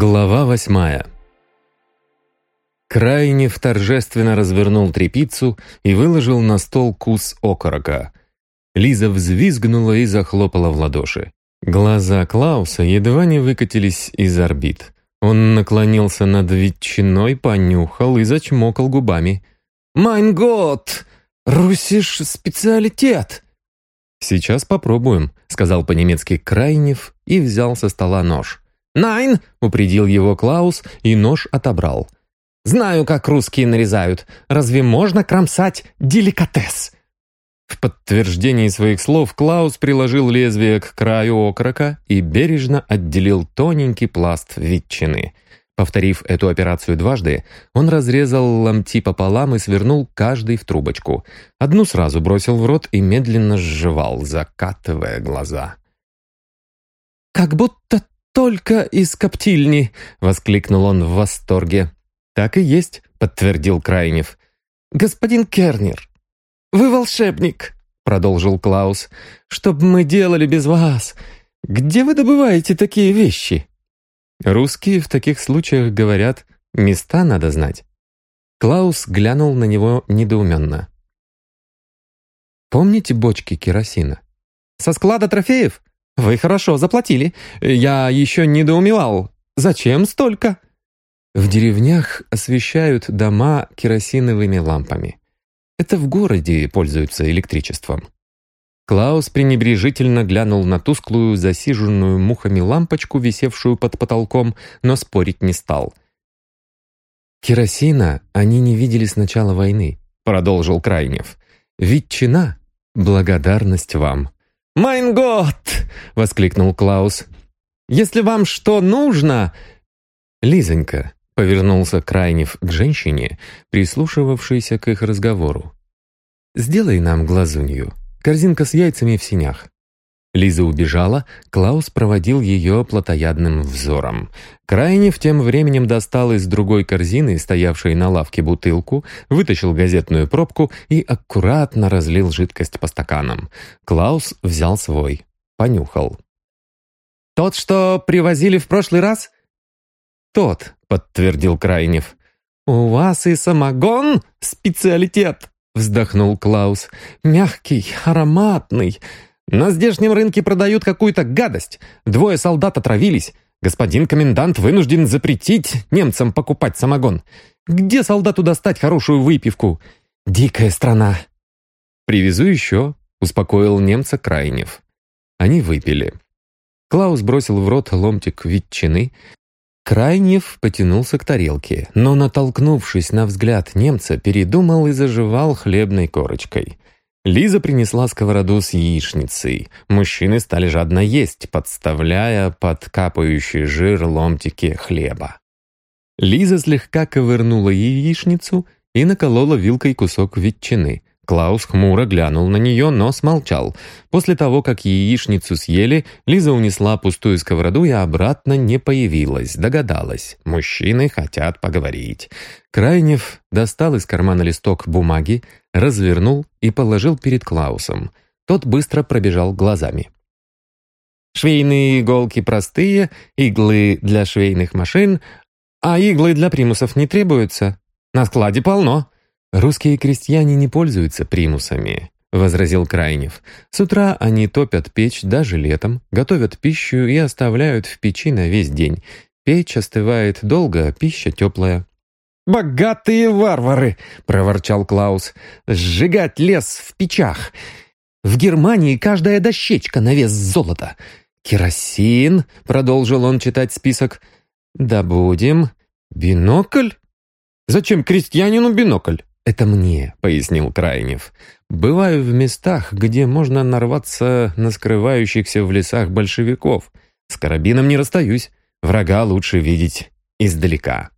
Глава восьмая Крайнев торжественно развернул трепицу и выложил на стол кус окорока. Лиза взвизгнула и захлопала в ладоши. Глаза Клауса едва не выкатились из орбит. Он наклонился над ветчиной, понюхал и зачмокал губами. «Майн год! Русиш специалитет!» «Сейчас попробуем», — сказал по-немецки Крайнев и взял со стола нож. «Найн!» — упредил его Клаус и нож отобрал. «Знаю, как русские нарезают. Разве можно кромсать деликатес?» В подтверждении своих слов Клаус приложил лезвие к краю окрока и бережно отделил тоненький пласт ветчины. Повторив эту операцию дважды, он разрезал ломти пополам и свернул каждый в трубочку. Одну сразу бросил в рот и медленно сживал, закатывая глаза. «Как будто только из коптильни!» — воскликнул он в восторге. «Так и есть», — подтвердил Крайнев. «Господин Кернер, вы волшебник!» — продолжил Клаус. «Что бы мы делали без вас? Где вы добываете такие вещи?» Русские в таких случаях говорят «места надо знать». Клаус глянул на него недоуменно. «Помните бочки керосина?» «Со склада трофеев? «Вы хорошо заплатили. Я еще недоумевал. Зачем столько?» В деревнях освещают дома керосиновыми лампами. Это в городе пользуются электричеством. Клаус пренебрежительно глянул на тусклую, засиженную мухами лампочку, висевшую под потолком, но спорить не стал. «Керосина они не видели с начала войны», — продолжил Крайнев. «Ветчина — благодарность вам». «Майн год!» — воскликнул Клаус. «Если вам что нужно...» «Лизонька», — повернулся Крайнев к женщине, прислушивавшейся к их разговору. «Сделай нам глазунью. Корзинка с яйцами в синях». Лиза убежала, Клаус проводил ее плотоядным взором. Крайнев тем временем достал из другой корзины, стоявшей на лавке, бутылку, вытащил газетную пробку и аккуратно разлил жидкость по стаканам. Клаус взял свой, понюхал. «Тот, что привозили в прошлый раз?» «Тот», — подтвердил Крайнев. «У вас и самогон — специалитет», — вздохнул Клаус. «Мягкий, ароматный». На здешнем рынке продают какую-то гадость. Двое солдат отравились. Господин комендант вынужден запретить немцам покупать самогон. Где солдату достать хорошую выпивку? Дикая страна. «Привезу еще», — успокоил немца Крайнев. Они выпили. Клаус бросил в рот ломтик ветчины. Крайнев потянулся к тарелке, но, натолкнувшись на взгляд немца, передумал и заживал хлебной корочкой. Лиза принесла сковороду с яичницей. Мужчины стали жадно есть, подставляя под капающий жир ломтики хлеба. Лиза слегка ковырнула яичницу и наколола вилкой кусок ветчины. Клаус хмуро глянул на нее, но смолчал. После того, как яичницу съели, Лиза унесла пустую сковороду и обратно не появилась. Догадалась. Мужчины хотят поговорить. Крайнев достал из кармана листок бумаги, развернул и положил перед Клаусом. Тот быстро пробежал глазами. «Швейные иголки простые, иглы для швейных машин, а иглы для примусов не требуются. На складе полно». «Русские крестьяне не пользуются примусами», — возразил Крайнев. «С утра они топят печь даже летом, готовят пищу и оставляют в печи на весь день. Печь остывает долго, пища теплая». «Богатые варвары!» — проворчал Клаус. «Сжигать лес в печах! В Германии каждая дощечка на вес золота. Керосин!» — продолжил он читать список. «Добудем. Бинокль? Зачем крестьянину бинокль?» «Это мне», — пояснил Крайнев. «Бываю в местах, где можно нарваться на скрывающихся в лесах большевиков. С карабином не расстаюсь. Врага лучше видеть издалека».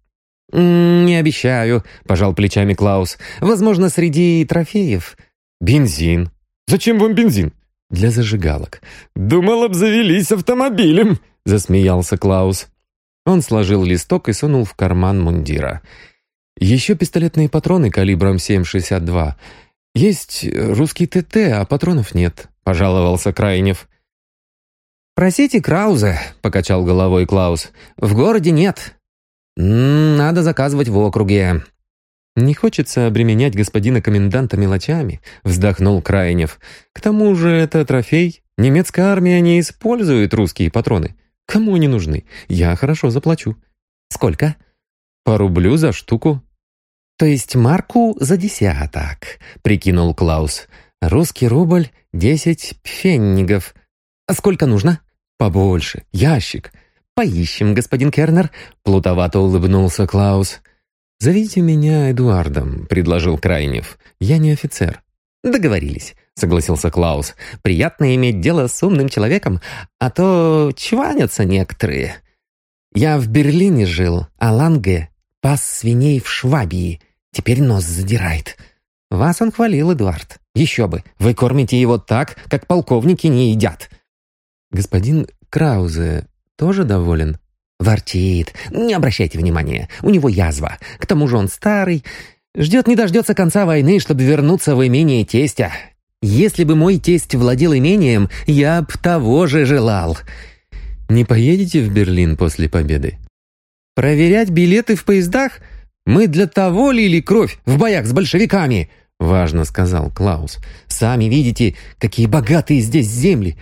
«Не обещаю», — пожал плечами Клаус. «Возможно, среди трофеев». «Бензин». «Зачем вам бензин?» «Для зажигалок». «Думал, обзавелись автомобилем», — засмеялся Клаус. Он сложил листок и сунул в карман мундира. Еще пистолетные патроны калибром 7,62. Есть русский ТТ, а патронов нет», — пожаловался Крайнев. «Просите Краузе», — покачал головой Клаус. «В городе нет. Надо заказывать в округе». «Не хочется обременять господина коменданта мелочами», — вздохнул Крайнев. «К тому же это трофей. Немецкая армия не использует русские патроны. Кому они нужны? Я хорошо заплачу». «Сколько?» «По рублю за штуку». «То есть марку за десяток», — прикинул Клаус. «Русский рубль — десять пфеннигов. А сколько нужно?» «Побольше. Ящик». «Поищем, господин Кернер», — плутовато улыбнулся Клаус. «Зовите меня Эдуардом», — предложил Крайнев. «Я не офицер». «Договорились», — согласился Клаус. «Приятно иметь дело с умным человеком, а то чванятся некоторые. Я в Берлине жил, а Ланге пас свиней в Швабии. Теперь нос задирает. Вас он хвалил, Эдуард. Еще бы, вы кормите его так, как полковники не едят». «Господин Краузе тоже доволен?» Ворчит. Не обращайте внимания. У него язва. К тому же он старый. Ждет не дождется конца войны, чтобы вернуться в имение тестя. Если бы мой тесть владел имением, я б того же желал. Не поедете в Берлин после победы? Проверять билеты в поездах? Мы для того лили кровь в боях с большевиками, важно сказал Клаус. Сами видите, какие богатые здесь земли.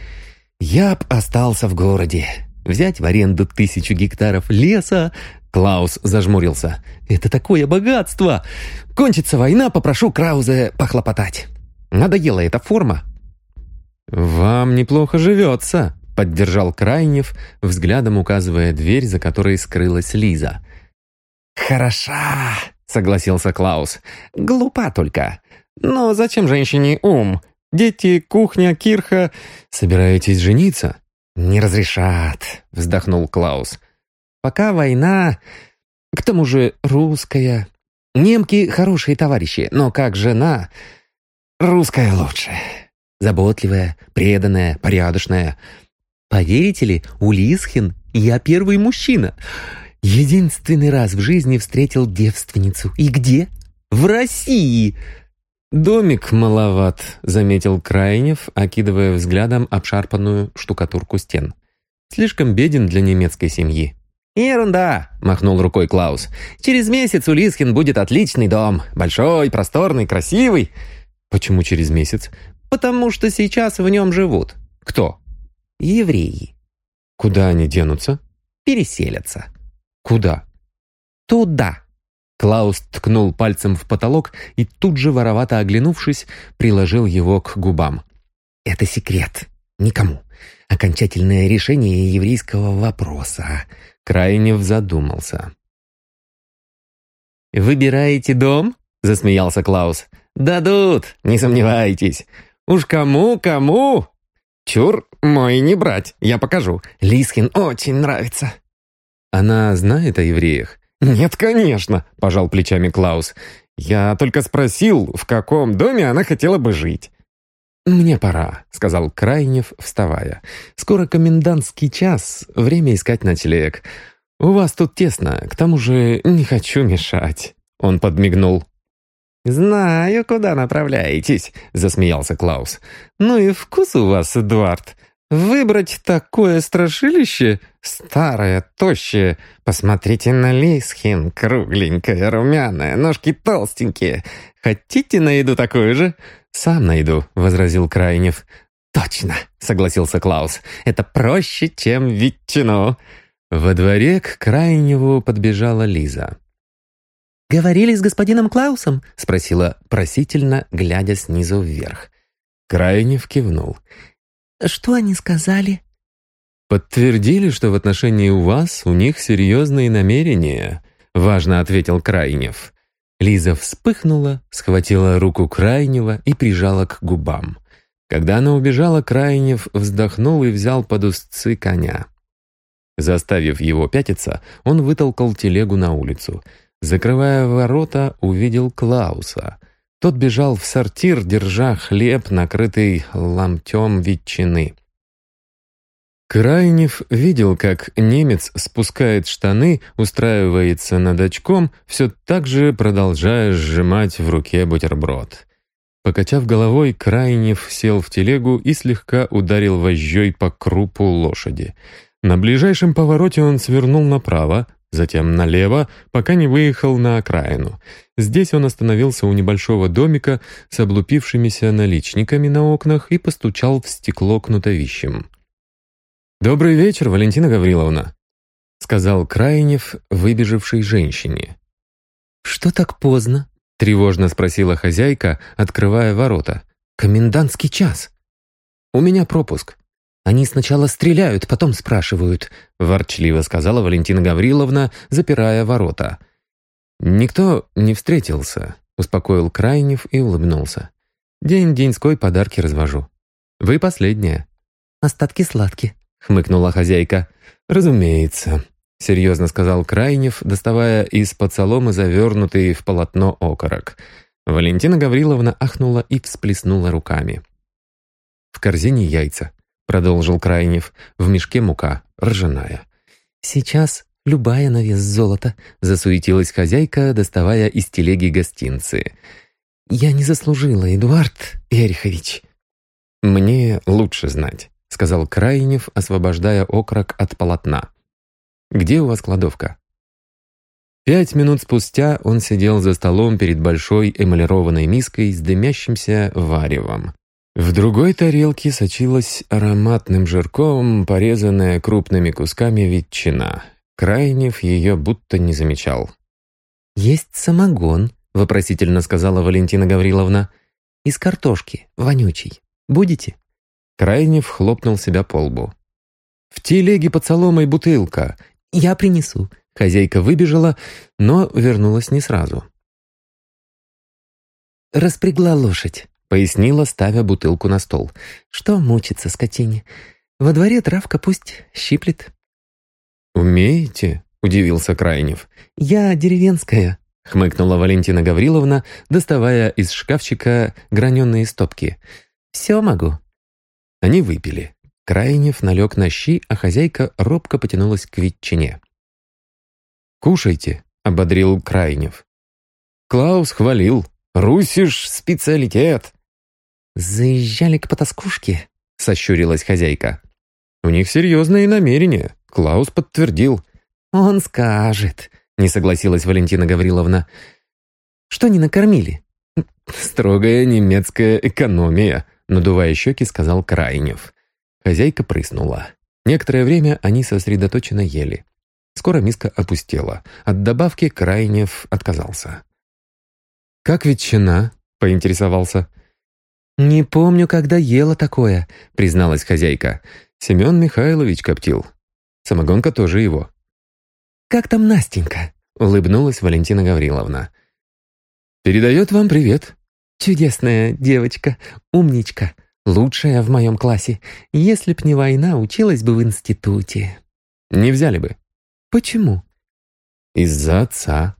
Я б остался в городе взять в аренду тысячу гектаров леса. Клаус зажмурился. «Это такое богатство! Кончится война, попрошу Краузе похлопотать. Надоела эта форма». «Вам неплохо живется», — поддержал Крайнев, взглядом указывая дверь, за которой скрылась Лиза. «Хороша», — согласился Клаус. «Глупа только. Но зачем женщине ум? Дети, кухня, кирха. Собираетесь жениться?» «Не разрешат», — вздохнул Клаус. «Пока война, к тому же русская. Немки хорошие товарищи, но как жена, русская лучше. Заботливая, преданная, порядочная. Поверите ли, у Лисхин я первый мужчина. Единственный раз в жизни встретил девственницу. И где? В России!» «Домик маловат», — заметил Крайнев, окидывая взглядом обшарпанную штукатурку стен. «Слишком беден для немецкой семьи». «Ерунда!» — махнул рукой Клаус. «Через месяц у Лискин будет отличный дом. Большой, просторный, красивый». «Почему через месяц?» «Потому что сейчас в нем живут». «Кто?» «Евреи». «Куда они денутся?» «Переселятся». «Куда?» «Туда». Клаус ткнул пальцем в потолок и тут же, воровато оглянувшись, приложил его к губам. «Это секрет. Никому. Окончательное решение еврейского вопроса». Крайнев задумался. «Выбираете дом?» — засмеялся Клаус. «Дадут, не сомневайтесь. Уж кому-кому!» «Чур, мой не брать, я покажу. Лисхин очень нравится». «Она знает о евреях?» «Нет, конечно», — пожал плечами Клаус. «Я только спросил, в каком доме она хотела бы жить». «Мне пора», — сказал Крайнев, вставая. «Скоро комендантский час, время искать ночлег. У вас тут тесно, к тому же не хочу мешать». Он подмигнул. «Знаю, куда направляетесь», — засмеялся Клаус. «Ну и вкус у вас, Эдуард. Выбрать такое страшилище? Старое, тощее. Посмотрите на Лисхин, кругленькая, румяная, ножки толстенькие. Хотите найду такое же? Сам найду, возразил Крайнев. Точно, согласился Клаус. Это проще, чем ветчину. Во дворе к Крайневу подбежала Лиза. «Говорили с господином Клаусом?» — спросила просительно, глядя снизу вверх. Крайнев кивнул. Что они сказали?» «Подтвердили, что в отношении у вас у них серьезные намерения», — важно ответил Крайнев. Лиза вспыхнула, схватила руку Крайнева и прижала к губам. Когда она убежала, Крайнев вздохнул и взял под узцы коня. Заставив его пятиться, он вытолкал телегу на улицу. Закрывая ворота, увидел Клауса. Тот бежал в сортир, держа хлеб, накрытый ломтем ветчины. Крайнев видел, как немец спускает штаны, устраивается над очком, все так же продолжая сжимать в руке бутерброд. Покачав головой, Крайнев сел в телегу и слегка ударил вожжой по крупу лошади. На ближайшем повороте он свернул направо, затем налево, пока не выехал на окраину. Здесь он остановился у небольшого домика с облупившимися наличниками на окнах и постучал в стекло кнутовищем. «Добрый вечер, Валентина Гавриловна», — сказал Крайнев, выбежавшей женщине. «Что так поздно?» — тревожно спросила хозяйка, открывая ворота. «Комендантский час». «У меня пропуск». «Они сначала стреляют, потом спрашивают», — ворчливо сказала Валентина Гавриловна, запирая ворота. «Никто не встретился», — успокоил Крайнев и улыбнулся. «День-деньской подарки развожу. Вы последняя». «Остатки сладки», — хмыкнула хозяйка. «Разумеется», — серьезно сказал Крайнев, доставая из-под соломы завернутый в полотно окорок. Валентина Гавриловна ахнула и всплеснула руками. «В корзине яйца», — продолжил Крайнев, — «в мешке мука, ржаная». «Сейчас любая на вес золота», — засуетилась хозяйка, доставая из телеги гостинцы. «Я не заслужила, Эдуард Эрихович». «Мне лучше знать», — сказал Крайнев, освобождая окорок от полотна. Где у вас кладовка?» Пять минут спустя он сидел за столом перед большой эмалированной миской с дымящимся варевом. В другой тарелке сочилась ароматным жирком, порезанная крупными кусками ветчина. Крайнев ее будто не замечал. «Есть самогон», — вопросительно сказала Валентина Гавриловна. «Из картошки, вонючий. Будете?» Крайнев хлопнул себя по лбу. «В телеге под соломой бутылка. «Я принесу». Хозяйка выбежала, но вернулась не сразу. «Распрягла лошадь», — пояснила, ставя бутылку на стол. «Что мучиться скотине? Во дворе травка пусть щиплет». «Умеете?» — удивился Крайнев. «Я деревенская», — хмыкнула Валентина Гавриловна, доставая из шкафчика граненые стопки. «Все могу». Они выпили. Крайнев налег на щи, а хозяйка робко потянулась к ветчине. «Кушайте», — ободрил Крайнев. Клаус хвалил. «Русиш специалитет!» «Заезжали к потаскушке?» — сощурилась хозяйка. «У них серьезные намерения», — Клаус подтвердил. «Он скажет», — не согласилась Валентина Гавриловна. «Что не накормили?» «Строгая немецкая экономия», — надувая щеки, сказал Крайнев. Хозяйка прыснула. Некоторое время они сосредоточенно ели. Скоро миска опустела. От добавки Крайнев отказался. «Как ветчина?» — поинтересовался. «Не помню, когда ела такое», — призналась хозяйка. Семен Михайлович коптил. Самогонка тоже его. «Как там Настенька?» — улыбнулась Валентина Гавриловна. «Передает вам привет». «Чудесная девочка, умничка», Лучшая в моем классе. Если б не война, училась бы в институте. Не взяли бы. Почему? Из-за отца.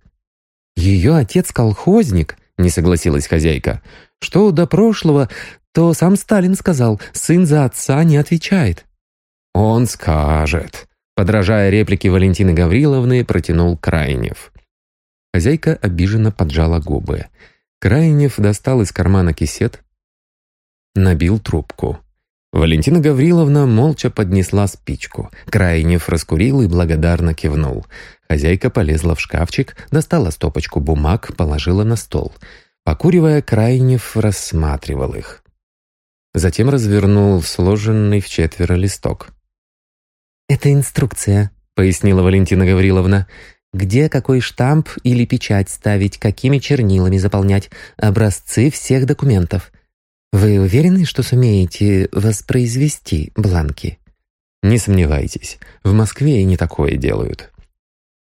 Ее отец колхозник, не согласилась хозяйка. Что до прошлого, то сам Сталин сказал, сын за отца не отвечает. Он скажет. Подражая реплике Валентины Гавриловны, протянул Крайнев. Хозяйка обиженно поджала губы. Крайнев достал из кармана кисет, набил трубку. Валентина Гавриловна молча поднесла спичку. Крайнев раскурил и благодарно кивнул. Хозяйка полезла в шкафчик, достала стопочку бумаг, положила на стол. Покуривая, Крайнев рассматривал их. Затем развернул сложенный в четверо листок. «Это инструкция», — пояснила Валентина Гавриловна. «Где какой штамп или печать ставить, какими чернилами заполнять, образцы всех документов. Вы уверены, что сумеете воспроизвести бланки? Не сомневайтесь, в Москве и не такое делают.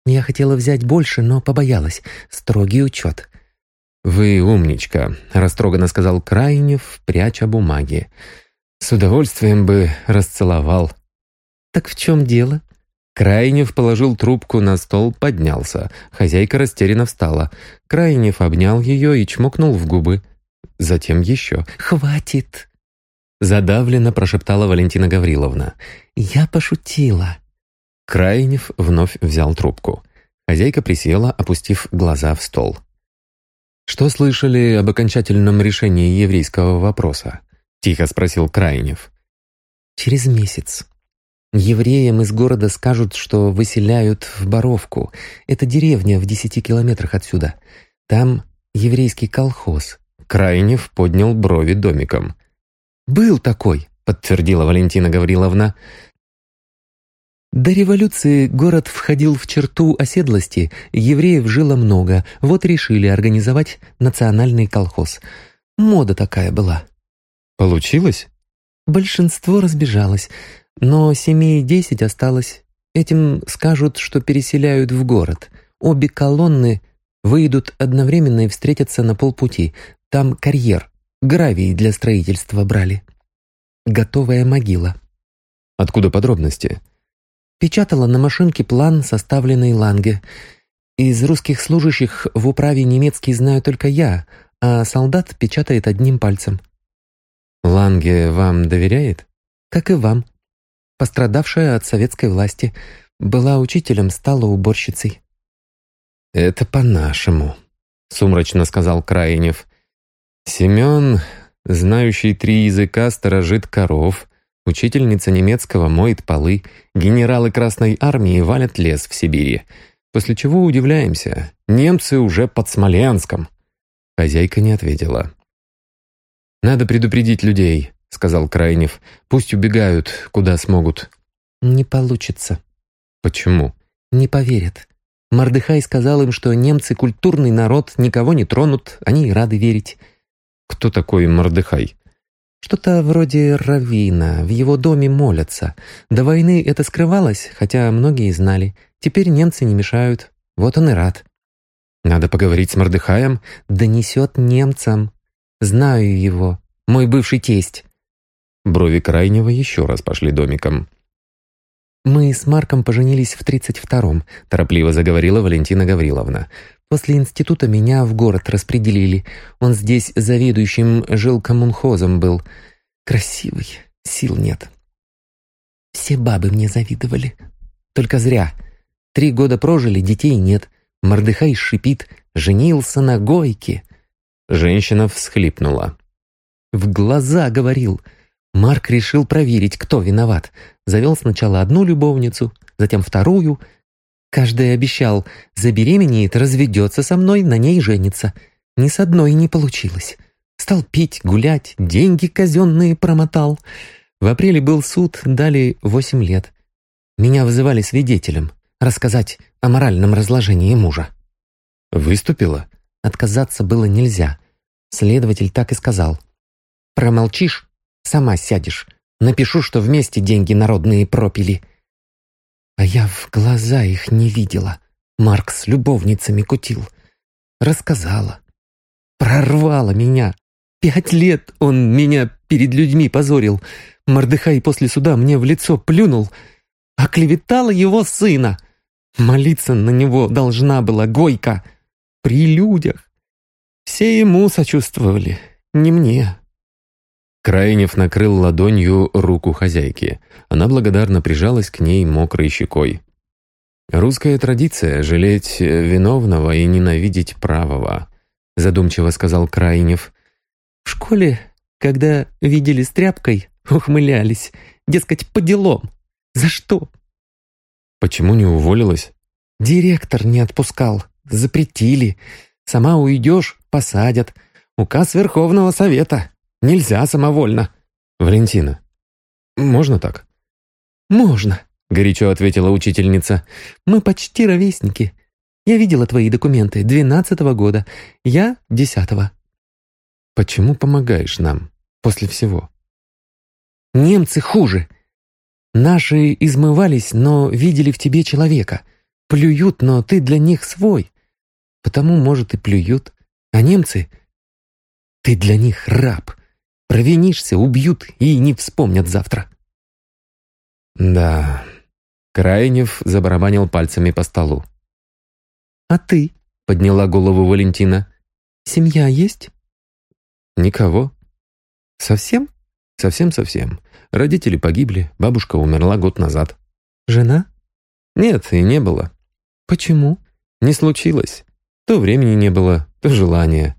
Я хотела взять больше, но побоялась. Строгий учет. «Вы умничка», — растроганно сказал Крайнев, пряча бумаги. «С удовольствием бы расцеловал». «Так в чем дело?» Крайнев положил трубку на стол, поднялся. Хозяйка растерянно встала. Крайнев обнял ее и чмокнул в губы затем еще. «Хватит!» Задавленно прошептала Валентина Гавриловна. «Я пошутила». Крайнев вновь взял трубку. Хозяйка присела, опустив глаза в стол. «Что слышали об окончательном решении еврейского вопроса?» — тихо спросил Крайнев. «Через месяц. Евреям из города скажут, что выселяют в Боровку. Это деревня в десяти километрах отсюда. Там еврейский колхоз». Крайнев поднял брови домиком. «Был такой», — подтвердила Валентина Гавриловна. До революции город входил в черту оседлости, евреев жило много, вот решили организовать национальный колхоз. Мода такая была. Получилось? Большинство разбежалось, но семей десять осталось. Этим скажут, что переселяют в город. Обе колонны выйдут одновременно и встретятся на полпути. Там карьер, гравий для строительства брали. Готовая могила. Откуда подробности? Печатала на машинке план, составленный Ланге. Из русских служащих в управе немецкий знаю только я, а солдат печатает одним пальцем. Ланге вам доверяет? Как и вам. Пострадавшая от советской власти. Была учителем, стала уборщицей. «Это по-нашему», — сумрачно сказал Краинев. «Семен, знающий три языка, сторожит коров, Учительница немецкого моет полы, генералы Красной Армии валят лес в Сибири. После чего удивляемся, немцы уже под Смоленском. Хозяйка не ответила. «Надо предупредить людей», — сказал Крайнев. «Пусть убегают, куда смогут». «Не получится». «Почему?» «Не поверят. Мордыхай сказал им, что немцы культурный народ, никого не тронут, они и рады верить». «Кто такой Мордыхай?» Что-то вроде раввина, в его доме молятся. До войны это скрывалось, хотя многие знали. Теперь немцы не мешают. Вот он и рад. Надо поговорить с Мордыхаем. Донесет немцам. Знаю его. Мой бывший тесть. Брови Крайнего еще раз пошли домиком. «Мы с Марком поженились в тридцать втором», — торопливо заговорила Валентина Гавриловна. После института меня в город распределили. Он здесь заведующим жилкоммунхозом был. Красивый, сил нет. Все бабы мне завидовали. Только зря. Три года прожили, детей нет. Мордыхай шипит, женился на гойке. Женщина всхлипнула. В глаза говорил. Марк решил проверить, кто виноват. Завел сначала одну любовницу, затем вторую — Каждый обещал, забеременеет, разведется со мной, на ней женится. Ни с одной не получилось. Стал пить, гулять, деньги казенные промотал. В апреле был суд, дали восемь лет. Меня вызывали свидетелем, рассказать о моральном разложении мужа. Выступила? Отказаться было нельзя. Следователь так и сказал. Промолчишь, сама сядешь. Напишу, что вместе деньги народные пропили. А я в глаза их не видела. Марк с любовницами кутил. Рассказала. Прорвала меня. Пять лет он меня перед людьми позорил. Мордыхай после суда мне в лицо плюнул. Оклеветала его сына. Молиться на него должна была Гойка. При людях. Все ему сочувствовали, не мне. Крайнев накрыл ладонью руку хозяйки. Она благодарно прижалась к ней мокрой щекой. «Русская традиция — жалеть виновного и ненавидеть правого», — задумчиво сказал Крайнев. «В школе, когда видели с тряпкой, ухмылялись. Дескать, по делам. За что?» «Почему не уволилась?» «Директор не отпускал. Запретили. Сама уйдешь — посадят. Указ Верховного Совета». Нельзя самовольно. Валентина, можно так? Можно, горячо ответила учительница. Мы почти ровесники. Я видела твои документы двенадцатого года. Я десятого. Почему помогаешь нам после всего? Немцы хуже. Наши измывались, но видели в тебе человека. Плюют, но ты для них свой. Потому, может, и плюют. А немцы... Ты для них раб. Провинишься, убьют и не вспомнят завтра. Да. Крайнев забарабанил пальцами по столу. «А ты?» — подняла голову Валентина. «Семья есть?» «Никого». «Совсем?» «Совсем-совсем. Родители погибли, бабушка умерла год назад». «Жена?» «Нет, и не было». «Почему?» «Не случилось. То времени не было, что желание.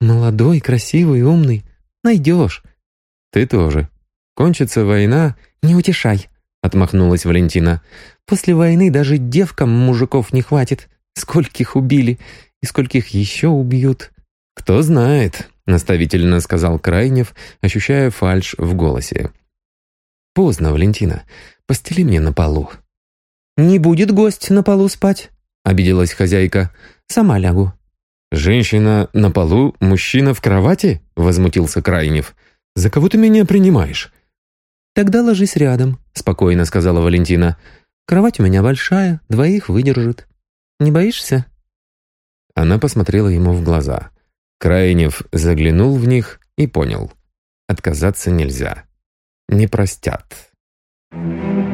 Молодой, красивый, умный. Найдешь. Ты тоже. Кончится война... Не утешай, отмахнулась Валентина. После войны даже девкам мужиков не хватит. Скольких убили и скольких еще убьют. Кто знает, наставительно сказал Крайнев, ощущая фальшь в голосе. Поздно, Валентина. Постели мне на полу. «Не будет гость на полу спать», — обиделась хозяйка. «Сама лягу». «Женщина на полу, мужчина в кровати?» — возмутился Крайнев. «За кого ты меня принимаешь?» «Тогда ложись рядом», — спокойно сказала Валентина. «Кровать у меня большая, двоих выдержит. Не боишься?» Она посмотрела ему в глаза. Крайнев заглянул в них и понял. Отказаться нельзя. Не простят. Thank you.